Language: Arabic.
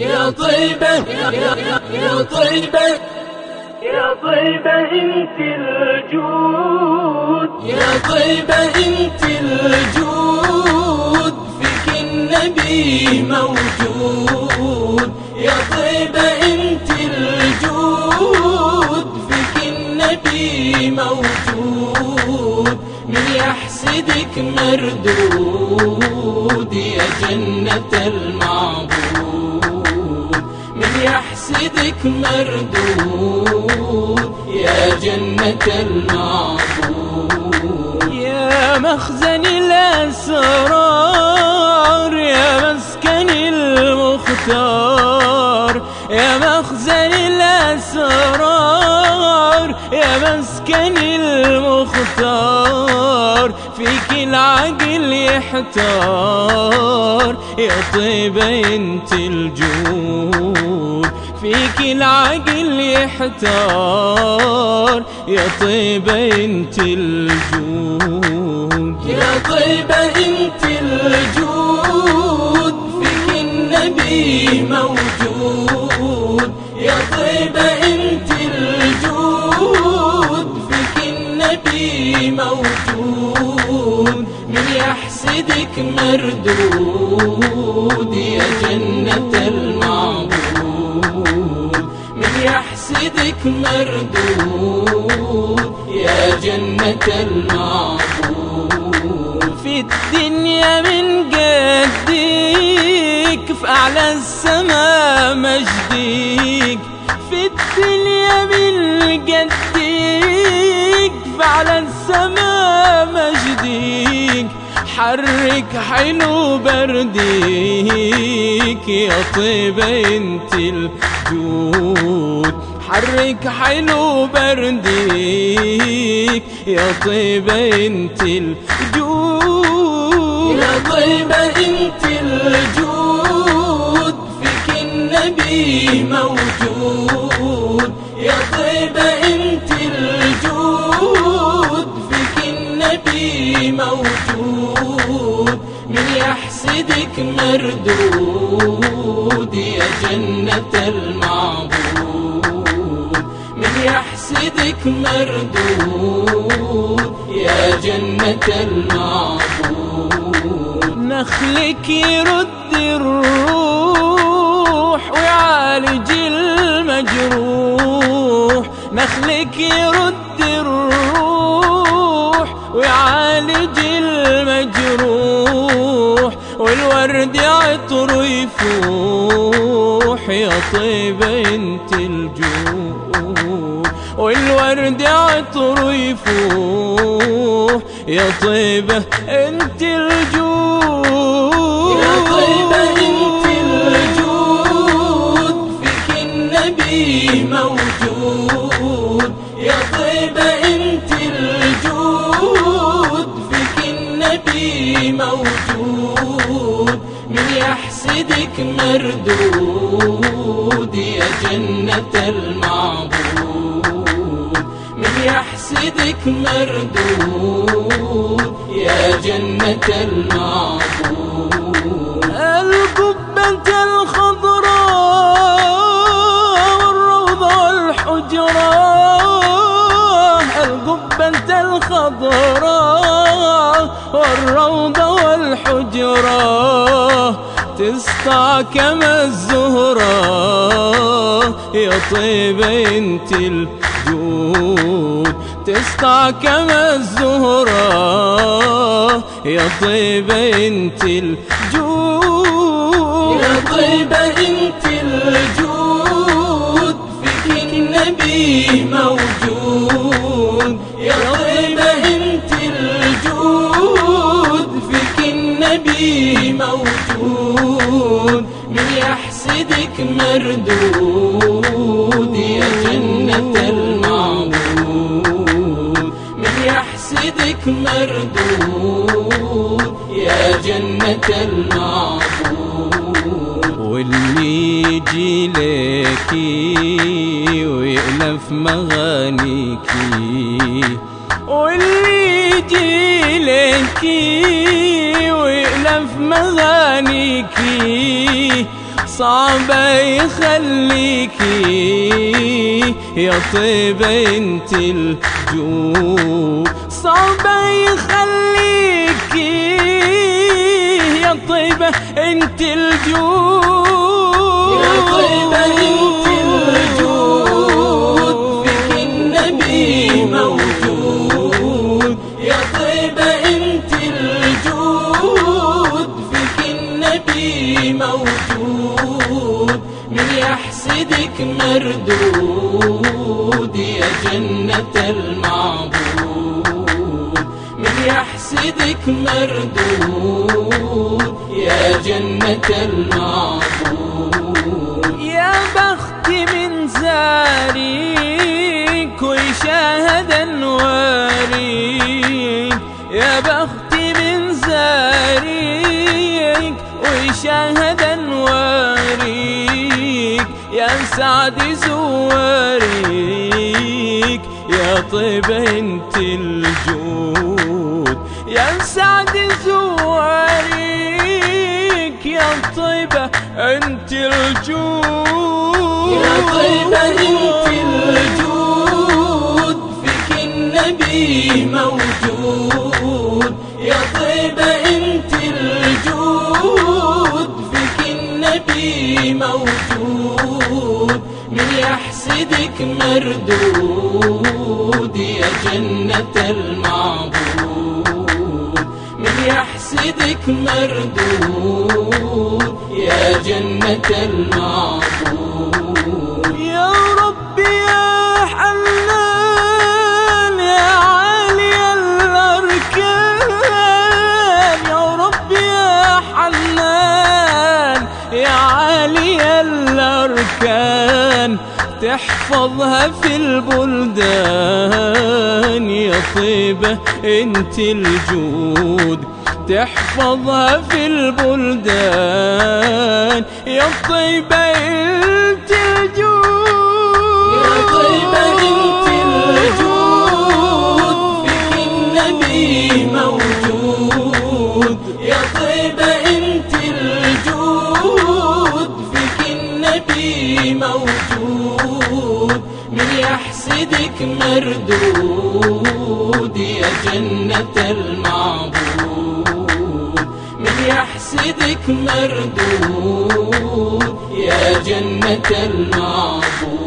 يا طيبة يا, طيبة. يا طيبة انت الجود. يا طيبة انت الجود فيك النبي موجود. يا طيبة انت الجود فيك النبي موجود. من يحسدك مردود يا جنة المعبود. يحسدك مردود يا جنة المعبود. يا مخزن الأسرار يا مسكن المختار. يا مخزن الأسرار يا مسكن يحتار يا طيبة انت الجود فيك العقل يحتار يا طيبة انت الجود. يا طيبة انت الجود فيك النبي موجود. يا طيبة انت الجود فيك النبي موجود. يحسدك مردود يا جنة المعبود. من يحسدك مردود يا جنة المعبود. في الدنيا من قديك في أعلى السماء مجديك في الدنيا من قديك في أعلى السماء مجديك حرك حلو برديك يا طيبة انت الجود حرك حلو برديك يا طيبة انت الجود يا طيبة انت الجود فيك النبي موجود. يحسدك مردود يا جنة المعبود. من يحسدك مردود يا جنة المعبود. نخلك يرد الروح ويعالج المجروح. نخلك يرد والورد عطر يفوح يا طيبة أنت الجود والورد عطر يفوح يا طيبة أنت الجود يحسدك مردود يا جنة المعبود. من يحسدك مردود يا جنة المعبود. القبة الخضراء والروضة والحجرة. القبة الخضراء والروضة والحجرة. تسطع كما الزهرة. يا طيبة انت الجود تسطع كما الزهرة. يا طيبة انت الجود يا طيبة انت الجود فيك النبي موجود. موجود من يحسدك مردود يا جنة المعبود من يحسدك مردود يا جنة المعبود واللي يجي لكي ويألف مغانيكي واللي يجي لكي ويألف مغانيكي صعب يخليكي يا طيبة انت الجود صعب يخليكي يا طيبة انت الجود النبي موجود من يحسدك مردود يا جنة المعبود. من يحسدك مردود يا جنة المعبود. يا بختي من زاريك ويشاهد أنواريك. يا بختي ويشاهد انواريك يا سعد زواريك يا طيبة أنت الجود. يا سعد زواريك يا طيبة أنت الجود. يا طيبة أنت الوجود فيك النبي موجود. يا طيبة انت موجود من يحسدك مردود يا جنة المعبود. من يحسدك مردود يا جنة المعبود. تحفظها في البلدان يا طيبة انت الجود. تحفظها في البلدان يا طيبة انت الجود مردود يا جنة المعبود. من يحسدك مردود يا جنة المعبود.